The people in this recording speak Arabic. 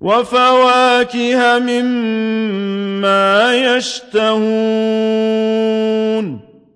وَفَوَاكِهَ مِمَّا يَشْتَهُونَ